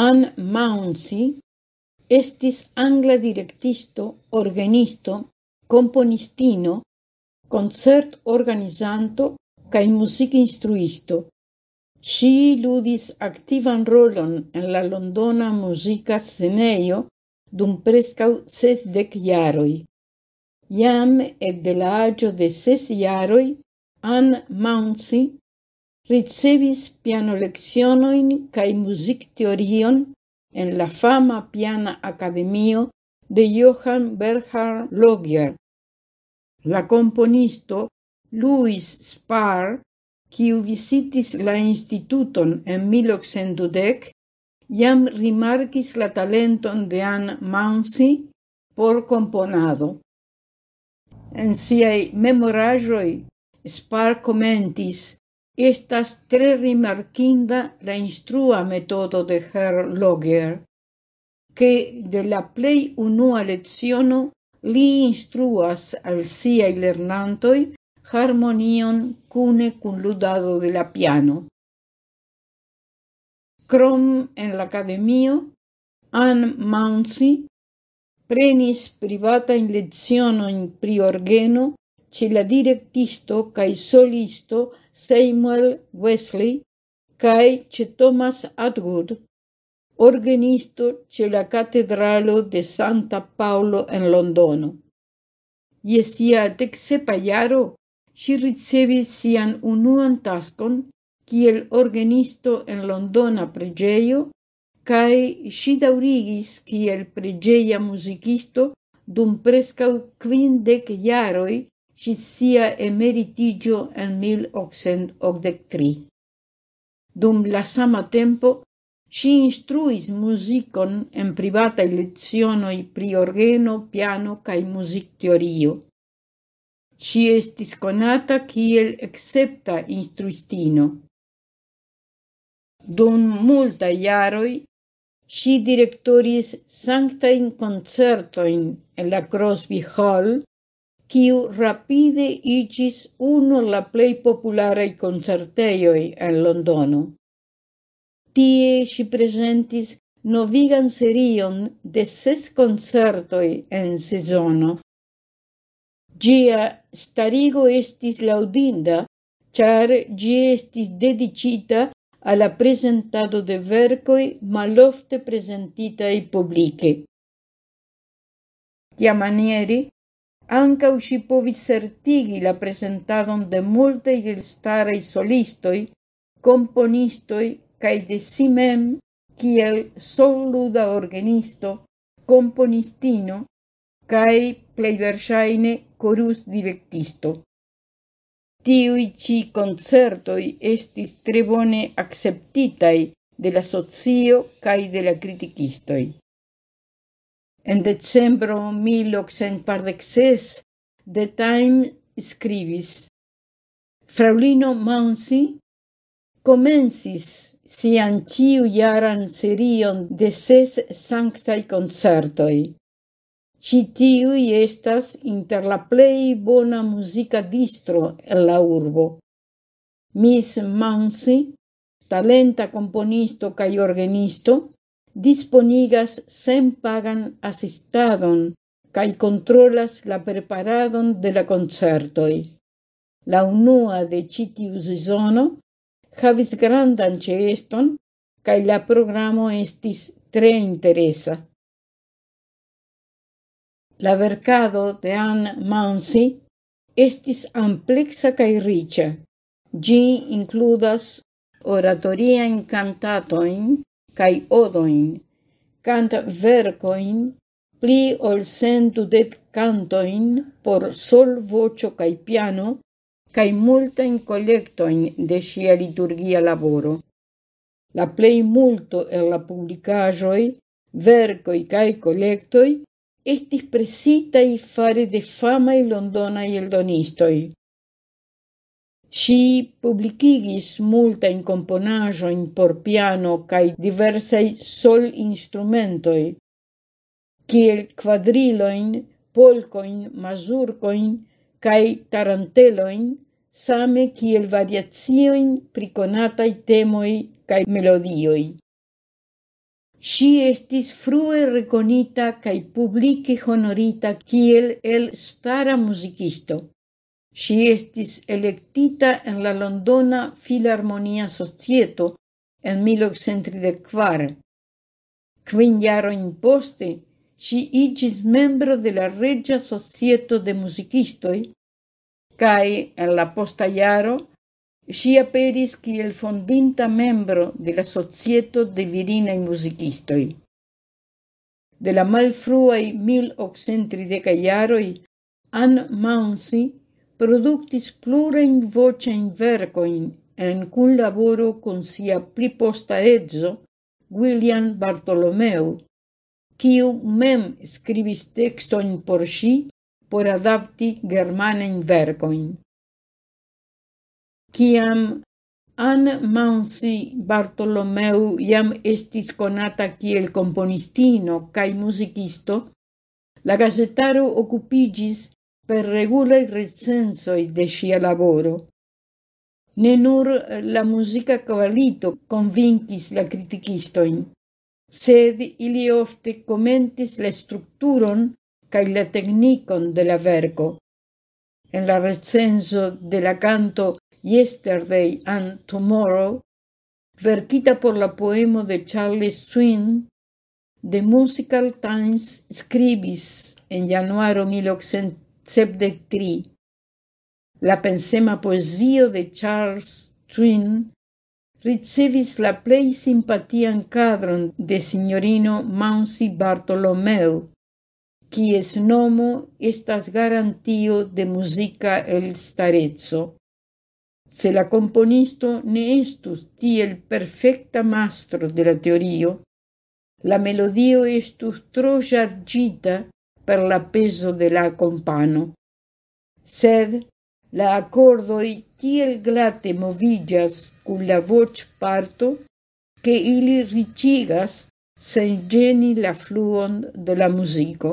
Anne Mounsey estis angla directisto, organisto, componistino, concert organizanto cae music instruisto. Si ludis activan rolon en la londona musica sceneio dum prescau sesdec iaroi. Iam et de la agio de ses iaroi, Anne Mounsey ricevis piano leccionoin cae music teorion en la fama piana academio de Johann Bernhard Logier. La componisto Louis Spar, quiu visitis la instituton en 1810, jam rimarcis la talenton de Anne Mansi por componado. En siei memorajoi, Spar commentis estas tre rimarkinda la instrua metodo de Herr Logier, che de la plei unua leziono li instruas al siai lernantoi harmonion cune cun ludado de la piano. Crom en l'academio, Anne Mounsey prenis privata in leziono in priorgeno ce la directisto cae solisto Samuel Wesley cae ce Thomas Atwood, organisto ce la catedralo de Santa Paolo en Londono. Je sia decsepa si ricevis sian unuan tascon kiel organisto en Londona pregeio, cae si daurigis kiel pregeia musicisto dum prescau quindec iaroi gis sia emeritigio en 1883. Dum la sama tempo, si instruis musicon en privata lezionoi pri organo, piano cae musicteorio. Si estis conata kiel excepta instruistino. Dum multa iaroi, si directoris sanctain concertoin en la Crosby Hall quiu rapide igis uno la plei popularei concerteioi en Londono. Tie si presentis novigan serion de ses concertoi en sezono. Gia starigo estis laudinda, char gi estis dedicita alla presentado de vercoi malofte presentitai publice. Tiamanieri, ancau si povis certigi la presentadon de multaj elstaraj solistoi, componistoi, cae de si mem kiel solluda organisto, componistino, cae plej verŝajne directisto. direktisto. Tiuj ĉi estis tre bone acceptitai de la socio cae de la criticistoi. En decembro 1846 The Time scribis Fraulino Mansi comencis sian ĉiujaran serion de ses sanctai concertoi. Citiui estas inter la plei bona musica distro en la urbo. Miss Mansi, talenta componisto cae organisto, disponigas senpagan asistadon cae controlas la preparadon de la concertoi. La unua de citius zono havis grandan ceeston cae la programo estis tre interesa. La vercado de Anne Mansi estis ampleksa kaj riĉa. includas oratoria oratoriajn cantatojn cae odoin, canta vercoin, pli ol centudet cantoin por sol vocio cae piano, cae multain collectoin de sia liturgia laboro. La plei multo er la publicajoi, vercoi cae collectoi, estis presitai fare de fama e londona londonai eldonistoi, Si publicigis multa in componajo in por piano kaj sol instrumentoi, kiel quadriloin, polcoin, mazurcoin, kaj taranteloin, same kiel variazioin priconatai temoi kai melodioi. Si estis frue reconita kai publike honorita kiel elstara musicisto. Si estis electita en la Londona Filharmonia Societo en 1834. Quin jaro in poste si igis membro de la Regia Societo de Musicistoi, cae, en la posta jaro si aperis kiel fondinta membro de la Societo de Virinae Musicistoi. De la malfruaj 1830 jaroj Anne Mounsey Produktis plurajn vocajn verkojn en kunlaboro con sia pliposta edzo, William Bartolomeu, quiu mem skribis tekstojn por si por adapti germanen verkojn. Ciam Anne Mansi Bartolomeu iam estis conata kiel componistino cae musicisto, la gazetaro occupigis per regulai recensoi de sia laboro. Ne nur la musica cavalito convincis la criticistoin, sed ili ofte commentis la structuron cae la technicon de la. En la recenso de la canto Yesterday and Tomorrow, verquita por la poemo de Charles Swin, The Musical Times scribis en januaro 1873. La pensema poesio de Charles Swin ricevis la plei simpatian cadron de signorino Mounsey Bartolomeu, quies nomo estas garantio de musica el starezzo se la componisto ne estus tiel perfecta mastro de la teorio, la melodio estus tro jargita per la peso de la compano. Sed la accordoi tiel glate movigas cun la voc parto, che ili ricigas sen geni la fluon de la musico.